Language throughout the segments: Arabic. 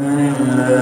لله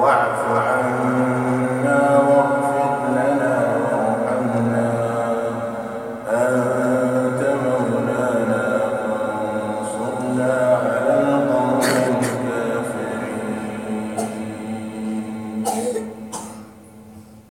福尔福